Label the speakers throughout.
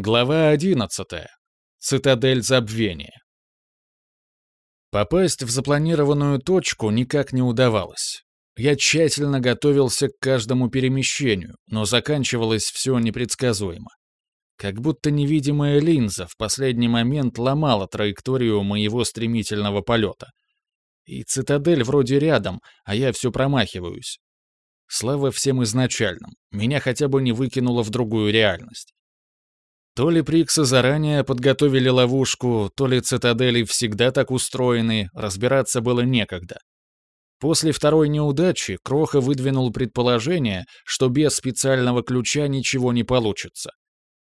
Speaker 1: Глава 11. Цитадель забвения. Попасть в запланированную точку никак не удавалось. Я тщательно готовился к каждому перемещению, но заканчивалось все непредсказуемо. Как будто невидимая линза в последний момент ломала траекторию моего стремительного полета. И цитадель вроде рядом, а я все промахиваюсь. Слава всем изначальным, меня хотя бы не выкинуло в другую реальность. То ли Приксы заранее подготовили ловушку, то ли цитадели всегда так устроены, разбираться было некогда. После второй неудачи Кроха выдвинул предположение, что без специального ключа ничего не получится.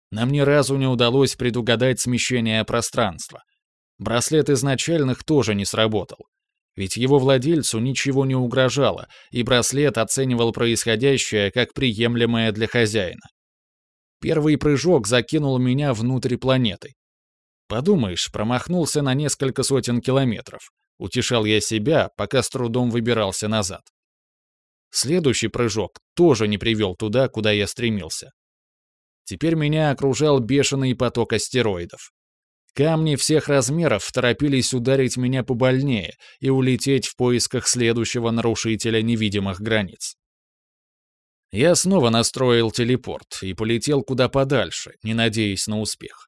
Speaker 1: Нам ни разу не удалось предугадать смещение пространства. Браслет изначальных тоже не сработал. Ведь его владельцу ничего не угрожало, и браслет оценивал происходящее как приемлемое для хозяина. Первый прыжок закинул меня внутрь планеты. Подумаешь, промахнулся на несколько сотен километров. Утешал я себя, пока с трудом выбирался назад. Следующий прыжок тоже не привел туда, куда я стремился. Теперь меня окружал бешеный поток астероидов. Камни всех размеров торопились ударить меня побольнее и улететь в поисках следующего нарушителя невидимых границ. Я снова настроил телепорт и полетел куда подальше, не надеясь на успех.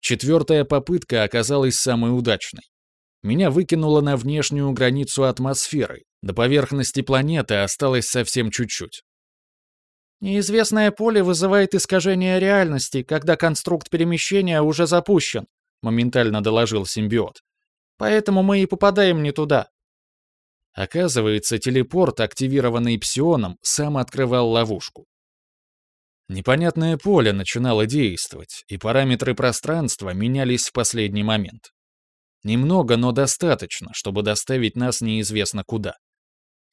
Speaker 1: Четвертая попытка оказалась самой удачной. Меня выкинуло на внешнюю границу атмосферы, до поверхности планеты осталось совсем чуть-чуть.
Speaker 2: «Неизвестное поле вызывает искажение реальности, когда конструкт перемещения уже запущен», моментально доложил симбиот. «Поэтому мы и попадаем не туда.
Speaker 1: Оказывается, телепорт, активированный псионом, сам открывал ловушку. Непонятное поле начинало действовать, и параметры пространства менялись в последний момент. Немного, но достаточно, чтобы доставить нас неизвестно куда.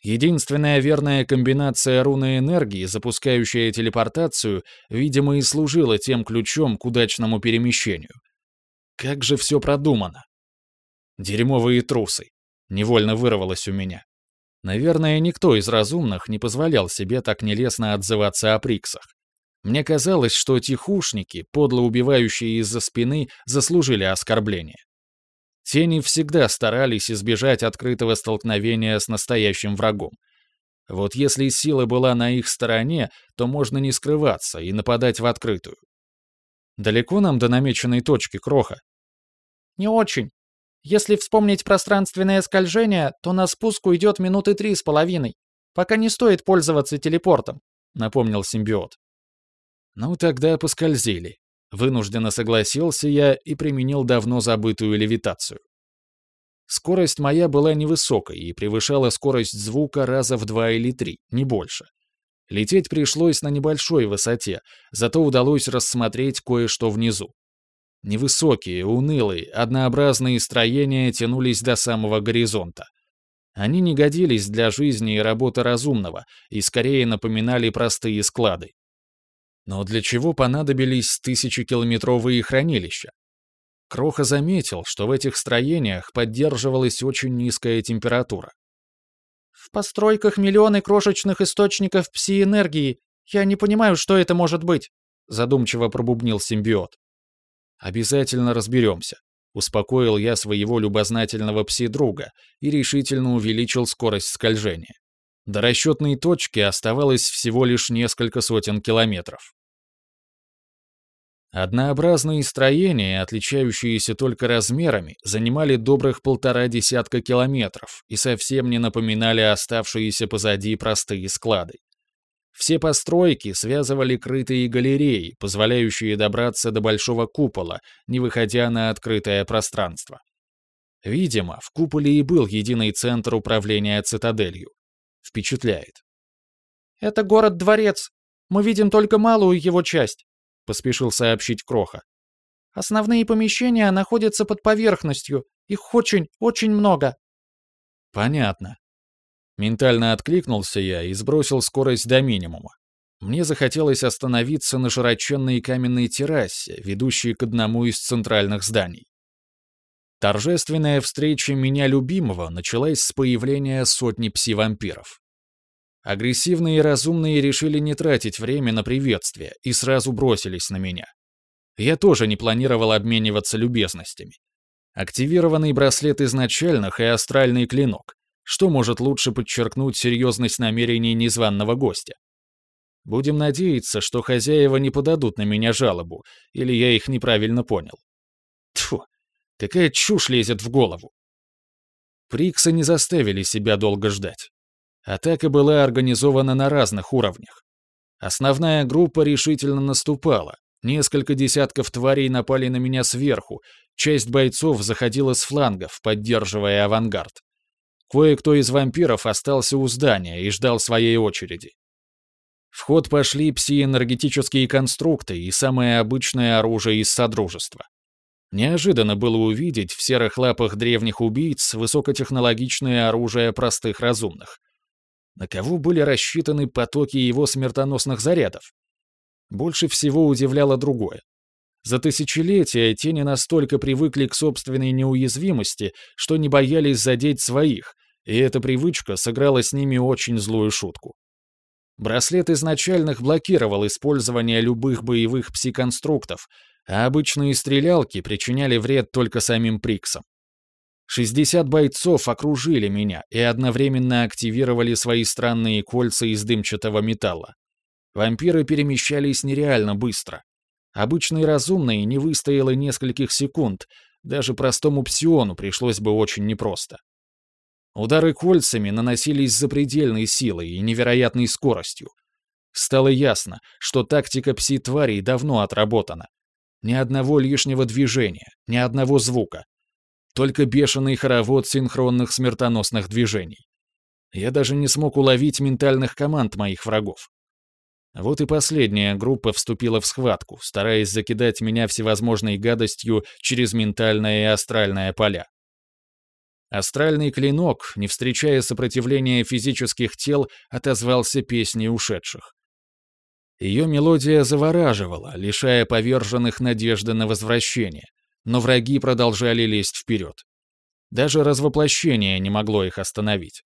Speaker 1: Единственная верная комбинация руны энергии, запускающая телепортацию, видимо, и служила тем ключом к удачному перемещению. Как же все продумано. Дерьмовые трусы. Невольно вырвалось у меня. Наверное, никто из разумных не позволял себе так нелестно отзываться о Приксах. Мне казалось, что тихушники, подло убивающие из-за спины, заслужили оскорбление. Тени всегда старались избежать открытого столкновения с настоящим врагом. Вот если сила была на их стороне, то можно не скрываться и нападать в открытую. Далеко нам до намеченной точки, Кроха?
Speaker 2: Не очень. Если вспомнить пространственное скольжение, то на спуск уйдет минуты три с половиной. Пока не стоит пользоваться телепортом», — напомнил симбиот.
Speaker 1: «Ну тогда поскользили». Вынужденно согласился я и применил давно забытую левитацию. Скорость моя была невысокой и превышала скорость звука раза в два или три, не больше. Лететь пришлось на небольшой высоте, зато удалось рассмотреть кое-что внизу. Невысокие, унылые, однообразные строения тянулись до самого горизонта. Они не годились для жизни и работы разумного и скорее напоминали простые склады. Но для чего понадобились тысячекилометровые хранилища? Кроха заметил, что в этих строениях поддерживалась очень низкая температура.
Speaker 2: «В постройках миллионы крошечных источников пси-энергии. Я не понимаю, что это может быть», задумчиво пробубнил симбиот.
Speaker 1: Обязательно разберемся. Успокоил я своего любознательного пси-друга и решительно увеличил скорость скольжения. До расчетной точки оставалось всего лишь несколько сотен километров. Однообразные строения, отличающиеся только размерами, занимали добрых полтора десятка километров и совсем не напоминали оставшиеся позади простые склады. Все постройки связывали крытые галереи, позволяющие добраться до большого купола, не выходя на открытое пространство. Видимо, в куполе и был единый центр управления цитаделью. Впечатляет.
Speaker 2: «Это город-дворец. Мы видим только малую его часть», — поспешил сообщить Кроха. «Основные помещения находятся под поверхностью. Их очень, очень много».
Speaker 1: «Понятно. Ментально откликнулся я и сбросил скорость до минимума. Мне захотелось остановиться на широченной каменной террасе, ведущей к одному из центральных зданий. Торжественная встреча меня любимого началась с появления сотни пси-вампиров. Агрессивные и разумные решили не тратить время на приветствие и сразу бросились на меня. Я тоже не планировал обмениваться любезностями. Активированный браслет изначальных и астральный клинок. Что может лучше подчеркнуть серьезность намерений незваного гостя? Будем надеяться, что хозяева не подадут на меня жалобу, или я их неправильно понял. Тьфу, какая чушь лезет в голову. Приксы не заставили себя долго ждать. Атака была организована на разных уровнях. Основная группа решительно наступала. Несколько десятков тварей напали на меня сверху, часть бойцов заходила с флангов, поддерживая авангард. Кое-кто из вампиров остался у здания и ждал своей очереди. В ход пошли псиэнергетические конструкты и самое обычное оружие из Содружества. Неожиданно было увидеть в серых лапах древних убийц высокотехнологичное оружие простых разумных. На кого были рассчитаны потоки его смертоносных зарядов? Больше всего удивляло другое. За тысячелетия тени настолько привыкли к собственной неуязвимости, что не боялись задеть своих, и эта привычка сыграла с ними очень злую шутку. Браслет изначальных блокировал использование любых боевых псиконструктов, а обычные стрелялки причиняли вред только самим Приксам. 60 бойцов окружили меня и одновременно активировали свои странные кольца из дымчатого металла. Вампиры перемещались нереально быстро. Обычный разумный не выстоял и нескольких секунд, даже простому псиону пришлось бы очень непросто. Удары кольцами наносились с запредельной силой и невероятной скоростью. Стало ясно, что тактика пси-тварей давно отработана. Ни одного лишнего движения, ни одного звука, только бешеный хоровод синхронных смертоносных движений. Я даже не смог уловить ментальных команд моих врагов. Вот и последняя группа вступила в схватку, стараясь закидать меня всевозможной гадостью через ментальное и астральное поля. Астральный клинок, не встречая сопротивления физических тел, отозвался песней ушедших. Ее мелодия завораживала, лишая поверженных надежды на возвращение, но враги продолжали лезть вперед. Даже развоплощение не могло их остановить.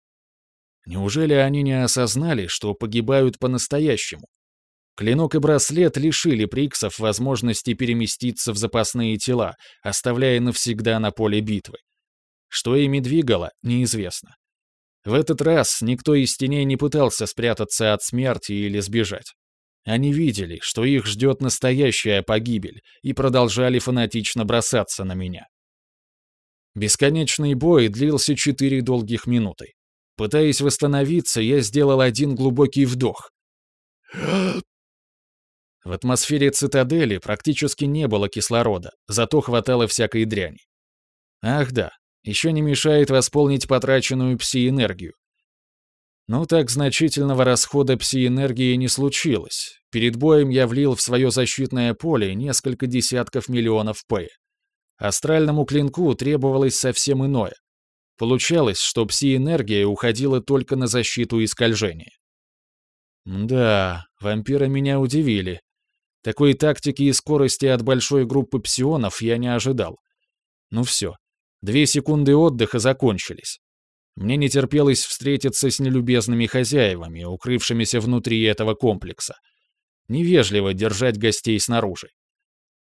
Speaker 1: Неужели они не осознали, что погибают по-настоящему? Клинок и браслет лишили Приксов возможности переместиться в запасные тела, оставляя навсегда на поле битвы. Что ими двигало, неизвестно. В этот раз никто из теней не пытался спрятаться от смерти или сбежать. Они видели, что их ждет настоящая погибель, и продолжали фанатично бросаться на меня. Бесконечный бой длился четыре долгих минуты. Пытаясь восстановиться, я сделал один глубокий вдох. В атмосфере цитадели практически не было кислорода, зато хватало всякой дряни. Ах да, еще не мешает восполнить потраченную пси-энергию. Ну так значительного расхода пси-энергии не случилось. Перед боем я влил в свое защитное поле несколько десятков миллионов П. Астральному клинку требовалось совсем иное. Получалось, что пси-энергия уходила только на защиту и скольжение. Да, вампиры меня удивили. Такой тактики и скорости от большой группы псионов я не ожидал. Ну все, две секунды отдыха закончились. Мне не терпелось встретиться с нелюбезными хозяевами, укрывшимися внутри этого комплекса. Невежливо держать гостей снаружи.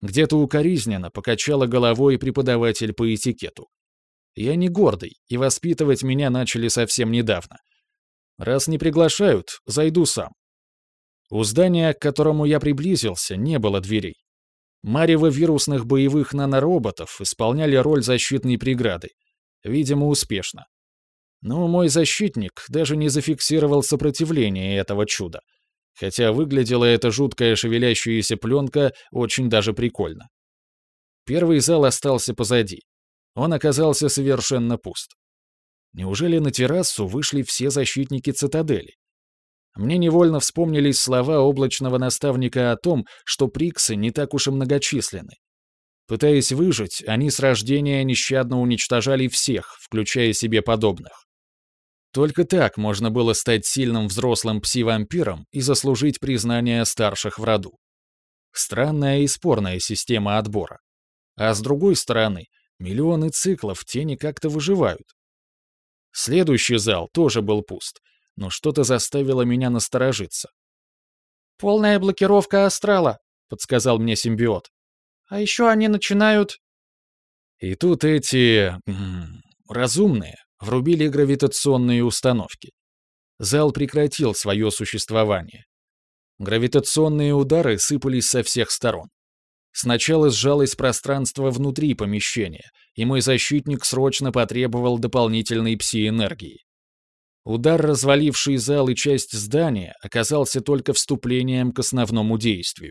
Speaker 1: Где-то укоризненно покачала головой преподаватель по этикету. Я не гордый, и воспитывать меня начали совсем недавно. Раз не приглашают, зайду сам. У здания, к которому я приблизился, не было дверей. Марево вирусных боевых нанороботов исполняли роль защитной преграды. Видимо, успешно. Но мой защитник даже не зафиксировал сопротивление этого чуда. Хотя выглядела эта жуткая шевелящаяся пленка очень даже прикольно. Первый зал остался позади. Он оказался совершенно пуст. Неужели на террасу вышли все защитники цитадели? Мне невольно вспомнились слова облачного наставника о том, что приксы не так уж и многочисленны. Пытаясь выжить, они с рождения нещадно уничтожали всех, включая себе подобных. Только так можно было стать сильным взрослым пси-вампиром и заслужить признание старших в роду. Странная и спорная система отбора. А с другой стороны, миллионы циклов тени как-то выживают. Следующий зал тоже был пуст, но что-то заставило меня насторожиться.
Speaker 2: «Полная блокировка астрала», — подсказал мне симбиот. А еще они начинают...»
Speaker 1: И тут эти... Разумные врубили гравитационные установки. Зал прекратил свое существование. Гравитационные удары сыпались со всех сторон. Сначала сжалось пространство внутри помещения, и мой защитник срочно потребовал дополнительной пси-энергии. Удар, разваливший зал и часть здания, оказался только вступлением к основному действию.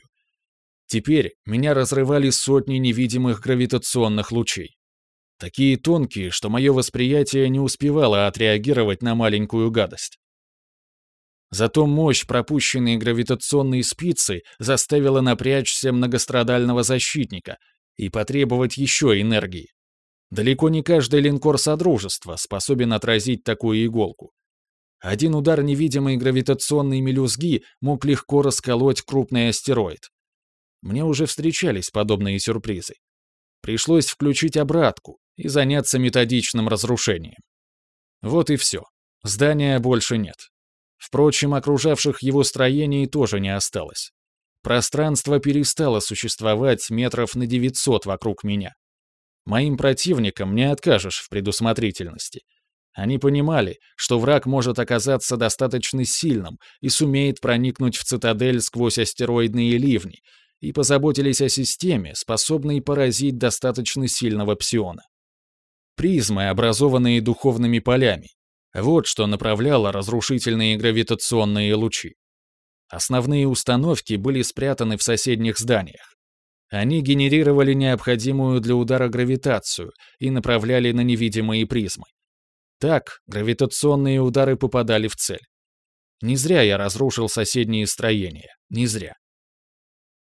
Speaker 1: Теперь меня разрывали сотни невидимых гравитационных лучей. Такие тонкие, что мое восприятие не успевало отреагировать на маленькую гадость. Зато мощь пропущенной гравитационной спицы заставила напрячься многострадального защитника и потребовать еще энергии. Далеко не каждый линкор Содружества способен отразить такую иголку. Один удар невидимой гравитационной мелюзги мог легко расколоть крупный астероид. Мне уже встречались подобные сюрпризы. Пришлось включить обратку и заняться методичным разрушением. Вот и все. Здания больше нет. Впрочем, окружавших его строений тоже не осталось. Пространство перестало существовать метров на 900 вокруг меня. Моим противникам не откажешь в предусмотрительности. Они понимали, что враг может оказаться достаточно сильным и сумеет проникнуть в цитадель сквозь астероидные ливни, и позаботились о системе, способной поразить достаточно сильного псиона. Призмы, образованные духовными полями, вот что направляло разрушительные гравитационные лучи. Основные установки были спрятаны в соседних зданиях. Они генерировали необходимую для удара гравитацию и направляли на невидимые призмы. Так, гравитационные удары попадали в цель. Не зря я разрушил соседние строения. Не зря.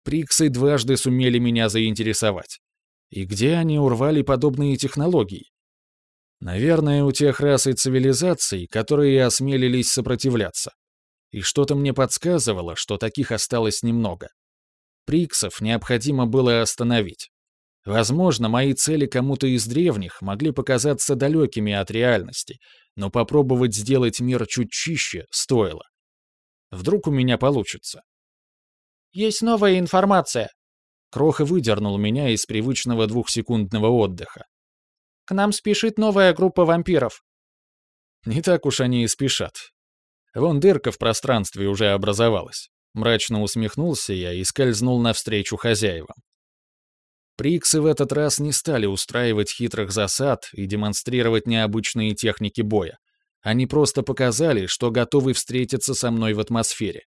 Speaker 1: Приксы дважды сумели меня заинтересовать. И где они урвали подобные технологии? Наверное, у тех рас и цивилизаций, которые осмелились сопротивляться. И что-то мне подсказывало, что таких осталось немного. Приксов необходимо было остановить. Возможно, мои цели кому-то из древних могли показаться далекими от реальности, но попробовать сделать мир чуть чище стоило. Вдруг у меня получится.
Speaker 2: «Есть новая информация»,
Speaker 1: Кроха выдернул меня из привычного двухсекундного отдыха.
Speaker 2: К нам спешит новая группа вампиров».
Speaker 1: Не так уж они и спешат. Вон дырка в пространстве уже образовалась. Мрачно усмехнулся я и скользнул навстречу хозяевам. Приксы в этот раз не стали устраивать хитрых засад и демонстрировать необычные техники боя. Они просто показали, что готовы встретиться со мной в атмосфере.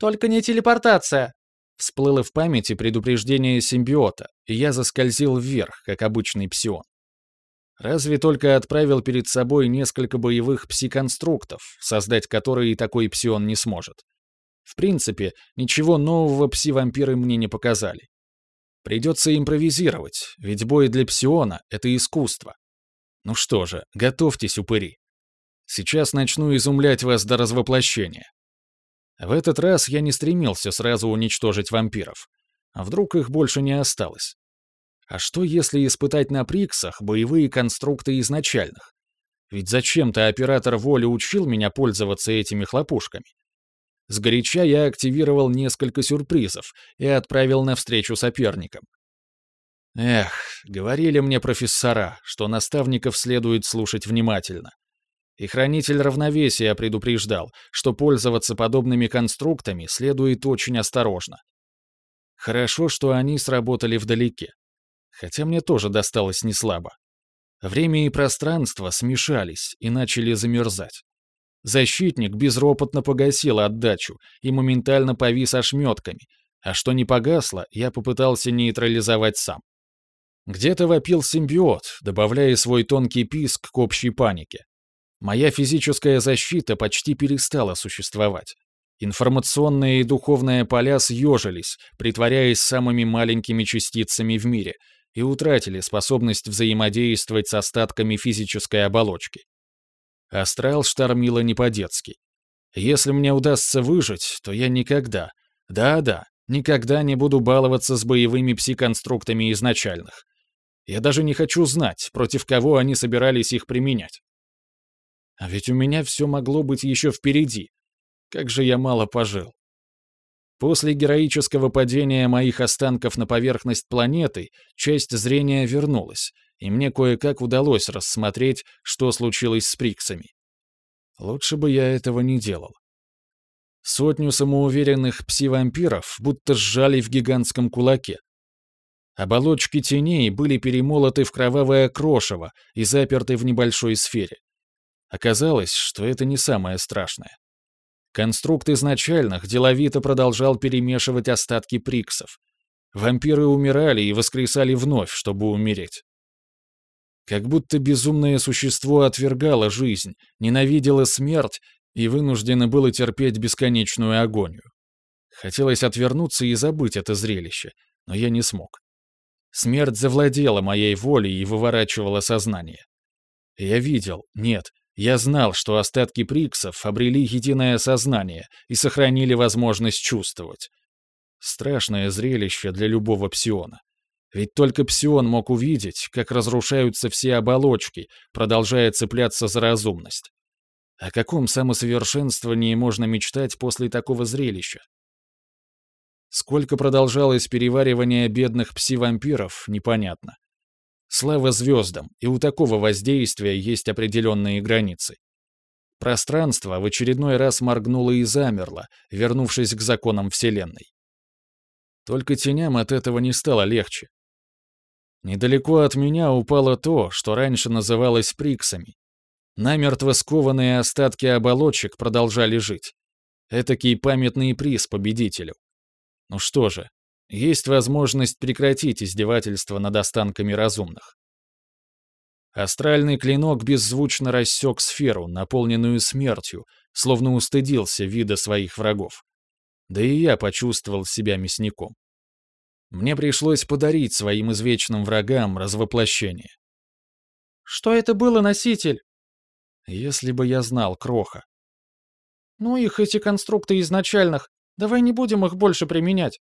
Speaker 2: «Только не телепортация!»
Speaker 1: Всплыло в памяти предупреждение симбиота, и я заскользил вверх, как обычный псион. Разве только отправил перед собой несколько боевых пси-конструктов, создать которые такой псион не сможет. В принципе, ничего нового пси-вампиры мне не показали. Придется импровизировать, ведь бой для псиона — это искусство. Ну что же, готовьтесь, упыри. Сейчас начну изумлять вас до развоплощения. В этот раз я не стремился сразу уничтожить вампиров. А вдруг их больше не осталось? А что, если испытать на Приксах боевые конструкты изначальных? Ведь зачем-то оператор воли учил меня пользоваться этими хлопушками. Сгоряча я активировал несколько сюрпризов и отправил навстречу соперникам. Эх, говорили мне профессора, что наставников следует слушать внимательно. И хранитель равновесия предупреждал, что пользоваться подобными конструктами следует очень осторожно. Хорошо, что они сработали вдалеке хотя мне тоже досталось неслабо. Время и пространство смешались и начали замерзать. Защитник безропотно погасил отдачу и моментально повис ошметками, а что не погасло, я попытался нейтрализовать сам. Где-то вопил симбиот, добавляя свой тонкий писк к общей панике. Моя физическая защита почти перестала существовать. Информационные и духовные поля съежились, притворяясь самыми маленькими частицами в мире — и утратили способность взаимодействовать с остатками физической оболочки. Астрал штормило не по-детски. Если мне удастся выжить, то я никогда, да-да, никогда не буду баловаться с боевыми пси-конструктами изначальных. Я даже не хочу знать, против кого они собирались их применять. А ведь у меня все могло быть еще впереди. Как же я мало пожил. После героического падения моих останков на поверхность планеты часть зрения вернулась, и мне кое-как удалось рассмотреть, что случилось с Приксами. Лучше бы я этого не делал. Сотню самоуверенных пси-вампиров будто сжали в гигантском кулаке. Оболочки теней были перемолоты в кровавое крошево и заперты в небольшой сфере. Оказалось, что это не самое страшное. Конструкт изначальных деловито продолжал перемешивать остатки приксов. Вампиры умирали и воскресали вновь, чтобы умереть. Как будто безумное существо отвергало жизнь, ненавидело смерть и вынуждено было терпеть бесконечную агонию. Хотелось отвернуться и забыть это зрелище, но я не смог. Смерть завладела моей волей и выворачивала сознание. Я видел, нет, я знал, что остатки приксов обрели единое сознание и сохранили возможность чувствовать. Страшное зрелище для любого псиона. Ведь только псион мог увидеть, как разрушаются все оболочки, продолжая цепляться за разумность. О каком самосовершенствовании можно мечтать после такого зрелища? Сколько продолжалось переваривание бедных пси-вампиров, непонятно. Слава звездам, и у такого воздействия есть определенные границы. Пространство в очередной раз моргнуло и замерло, вернувшись к законам Вселенной. Только теням от этого не стало легче. Недалеко от меня упало то, что раньше называлось приксами. Намертво скованные остатки оболочек продолжали жить. Этакий памятный приз победителю. Ну что же, есть возможность прекратить издевательство над останками разумных. Астральный клинок беззвучно рассек сферу, наполненную смертью, словно устыдился вида своих врагов. Да и я почувствовал себя мясником. Мне пришлось подарить своим извечным врагам развоплощение.
Speaker 2: «Что это было, носитель?»
Speaker 1: Если бы я знал, Кроха.
Speaker 2: «Ну их эти конструкты изначальных. Давай не будем их больше применять.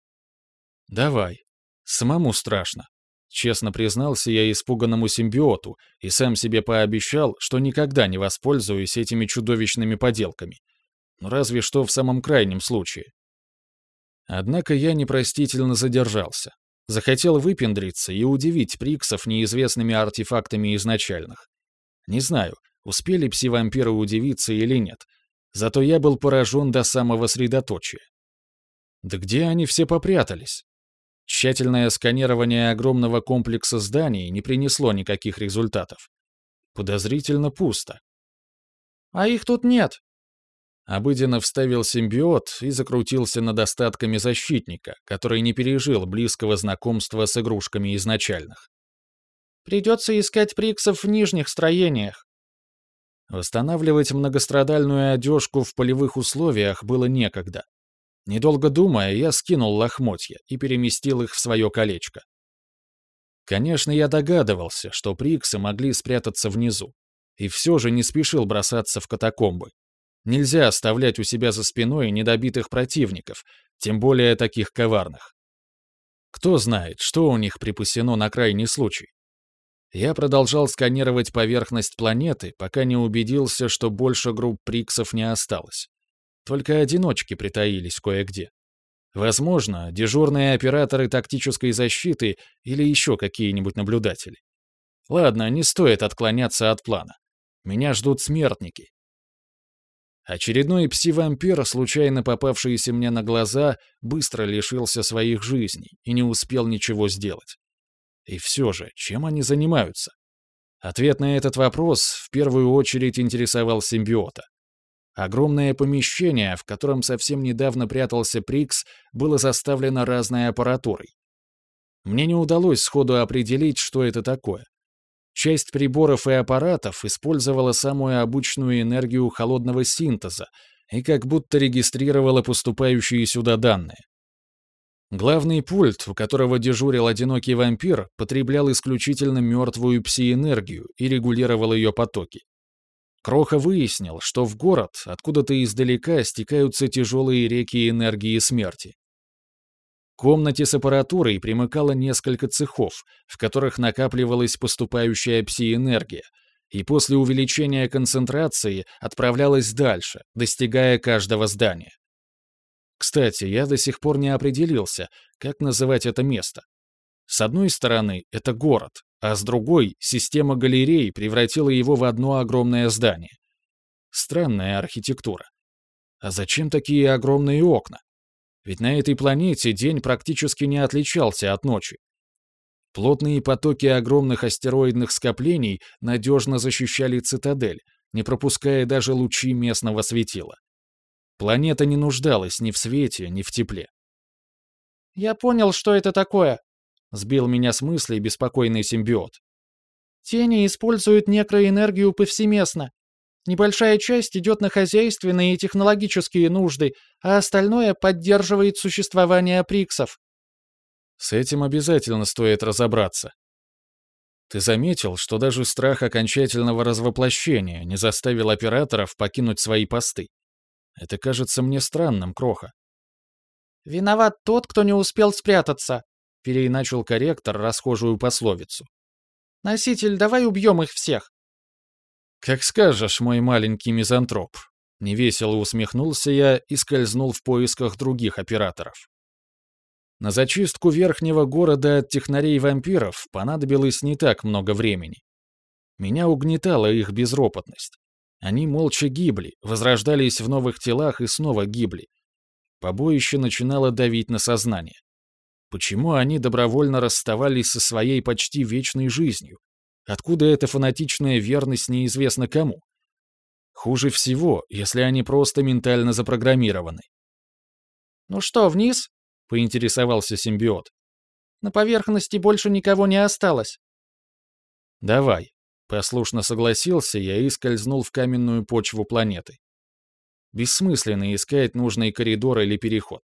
Speaker 1: «Давай. Самому страшно». Честно признался я испуганному симбиоту и сам себе пообещал, что никогда не воспользуюсь этими чудовищными поделками. Ну разве что в самом крайнем случае. Однако я непростительно задержался. Захотел выпендриться и удивить Приксов неизвестными артефактами изначальных. Не знаю, успели пси-вампиры удивиться или нет, зато я был поражен до самого средоточия. Да где они все попрятались? Тщательное сканирование огромного комплекса зданий не принесло никаких результатов. Подозрительно пусто.
Speaker 2: «А их тут нет!»
Speaker 1: Обыденно вставил симбиот и закрутился над остатками защитника, который не пережил близкого знакомства с игрушками изначальных.
Speaker 2: «Придется искать приксов в нижних строениях».
Speaker 1: Восстанавливать многострадальную одежку в полевых условиях было некогда. Недолго думая, я скинул лохмотья и переместил их в свое колечко. Конечно, я догадывался, что приксы могли спрятаться внизу, и все же не спешил бросаться в катакомбы. Нельзя оставлять у себя за спиной недобитых противников, тем более таких коварных. Кто знает, что у них припасено на крайний случай. Я продолжал сканировать поверхность планеты, пока не убедился, что больше групп приксов не осталось. Только одиночки притаились кое-где. Возможно, дежурные операторы тактической защиты или еще какие-нибудь наблюдатели. Ладно, не стоит отклоняться от плана. Меня ждут смертники. Очередной пси-вампир, случайно попавшийся мне на глаза, быстро лишился своих жизней и не успел ничего сделать. И все же, чем они занимаются? Ответ на этот вопрос в первую очередь интересовал симбиота. Огромное помещение, в котором совсем недавно прятался Прикс, было заставлено разной аппаратурой. Мне не удалось сходу определить, что это такое. Часть приборов и аппаратов использовала самую обычную энергию холодного синтеза и как будто регистрировала поступающие сюда данные. Главный пульт, у которого дежурил одинокий вампир, потреблял исключительно мертвую пси-энергию и регулировал ее потоки. Кроха выяснил, что в город откуда-то издалека стекаются тяжелые реки энергии смерти. К комнате с аппаратурой примыкало несколько цехов, в которых накапливалась поступающая пси-энергия, и после увеличения концентрации отправлялась дальше, достигая каждого здания. Кстати, я до сих пор не определился, как называть это место. С одной стороны, это город, а с другой — система галерей превратила его в одно огромное здание. Странная архитектура. А зачем такие огромные окна? Ведь на этой планете день практически не отличался от ночи. Плотные потоки огромных астероидных скоплений надежно защищали цитадель, не пропуская даже лучи местного светила. Планета не нуждалась ни в свете, ни в тепле.
Speaker 2: «Я понял, что это такое», — сбил меня с мыслей беспокойный симбиот. «Тени используют некроэнергию повсеместно. Небольшая часть идет на хозяйственные и технологические нужды, а остальное поддерживает существование приксов».
Speaker 1: «С этим обязательно стоит разобраться», ты заметил, что даже страх окончательного развоплощения не заставил операторов покинуть свои посты? Это кажется мне странным, Кроха.
Speaker 2: «Виноват тот, кто не успел спрятаться», — переиначил корректор расхожую пословицу. «Носитель, давай убьем их всех».
Speaker 1: «Как скажешь, мой маленький мизантроп», — невесело усмехнулся я и скользнул в поисках других операторов. На зачистку верхнего города от технарей-вампиров понадобилось не так много времени. Меня угнетала их безропотность. Они молча гибли, возрождались в новых телах и снова гибли. Побоище начинало давить на сознание. Почему они добровольно расставались со своей почти вечной жизнью? Откуда эта фанатичная верность неизвестно кому? Хуже всего, если они просто ментально запрограммированы.
Speaker 2: «Ну что, вниз?» — поинтересовался симбиот. «На поверхности больше никого не осталось».
Speaker 1: «Давай», Послушно согласился я и скользнул в каменную почву планеты. Бессмысленно искать нужный коридор или переход.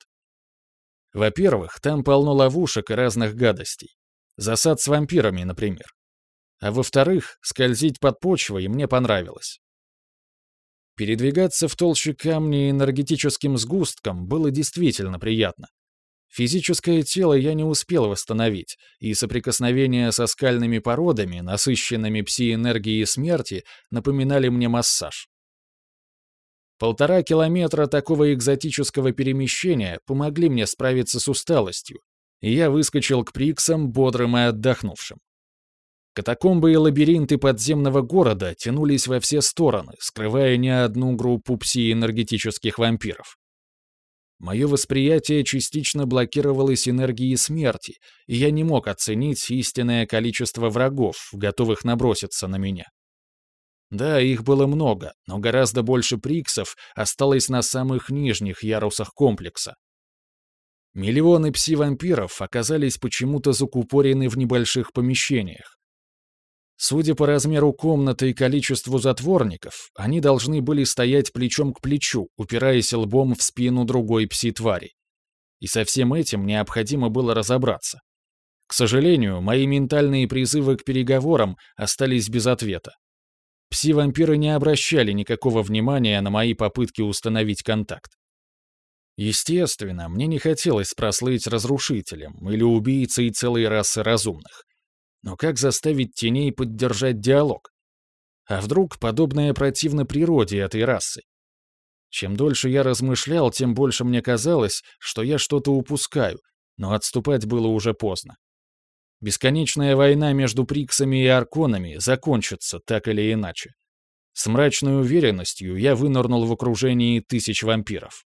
Speaker 1: Во-первых, там полно ловушек и разных гадостей. Засад с вампирами, например. А во-вторых, скользить под почвой мне понравилось. Передвигаться в толще камня энергетическим сгустком было действительно приятно. Физическое тело я не успел восстановить, и соприкосновения со скальными породами, насыщенными пси-энергией смерти, напоминали мне массаж. Полтора километра такого экзотического перемещения помогли мне справиться с усталостью, и я выскочил к Приксам бодрым и отдохнувшим. Катакомбы и лабиринты подземного города тянулись во все стороны, скрывая не одну группу пси-энергетических вампиров. Мое восприятие частично блокировалось энергией смерти, и я не мог оценить истинное количество врагов, готовых наброситься на меня. Да, их было много, но гораздо больше приксов осталось на самых нижних ярусах комплекса. Миллионы пси-вампиров оказались почему-то закупорены в небольших помещениях. Судя по размеру комнаты и количеству затворников, они должны были стоять плечом к плечу, упираясь лбом в спину другой пси-твари. И со всем этим необходимо было разобраться. К сожалению, мои ментальные призывы к переговорам остались без ответа. Пси-вампиры не обращали никакого внимания на мои попытки установить контакт. Естественно, мне не хотелось прослыть разрушителем или убийцей целой расы разумных. Но как заставить теней поддержать диалог? А вдруг подобное противно природе этой расы? Чем дольше я размышлял, тем больше мне казалось, что я что-то упускаю, но отступать было уже поздно. Бесконечная война между Приксами и Арконами закончится так или иначе. С мрачной уверенностью я вынырнул в окружении тысяч вампиров.